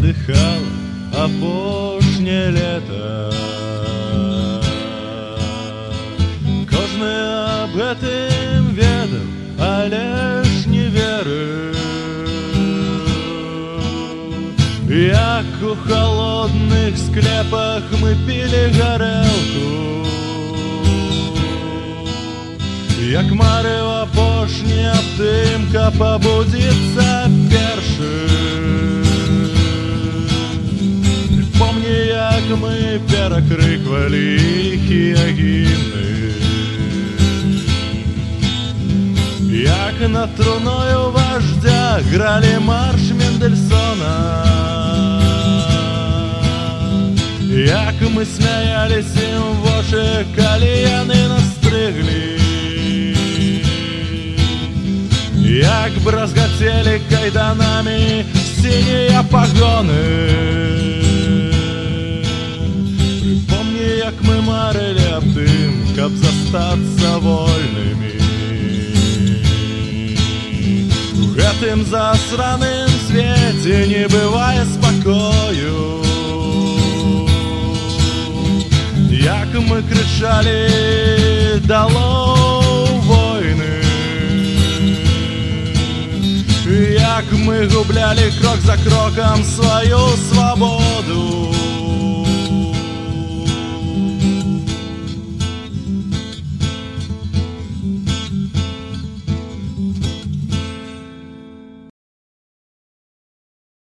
надихало апошнє лето. Кожны об гэтым ведаў, але ж не верыў. Як у холодных склепах мы пили горелку Як марева пошні аб тым, мы перакрыквалі іхія гімны Як над труною вождя гралі марш Мендельсона Як мы смяялись ім в вочы, калі яны настрыглі Як бразгацелі кайданамі сінія пагоны каб застацца вольнымі У гэтым засраным свеце не бывае спакою Як мы крычалі дало войны Як мы гублялі крок за крокам сваю свабоду